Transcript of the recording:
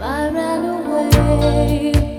I ran away.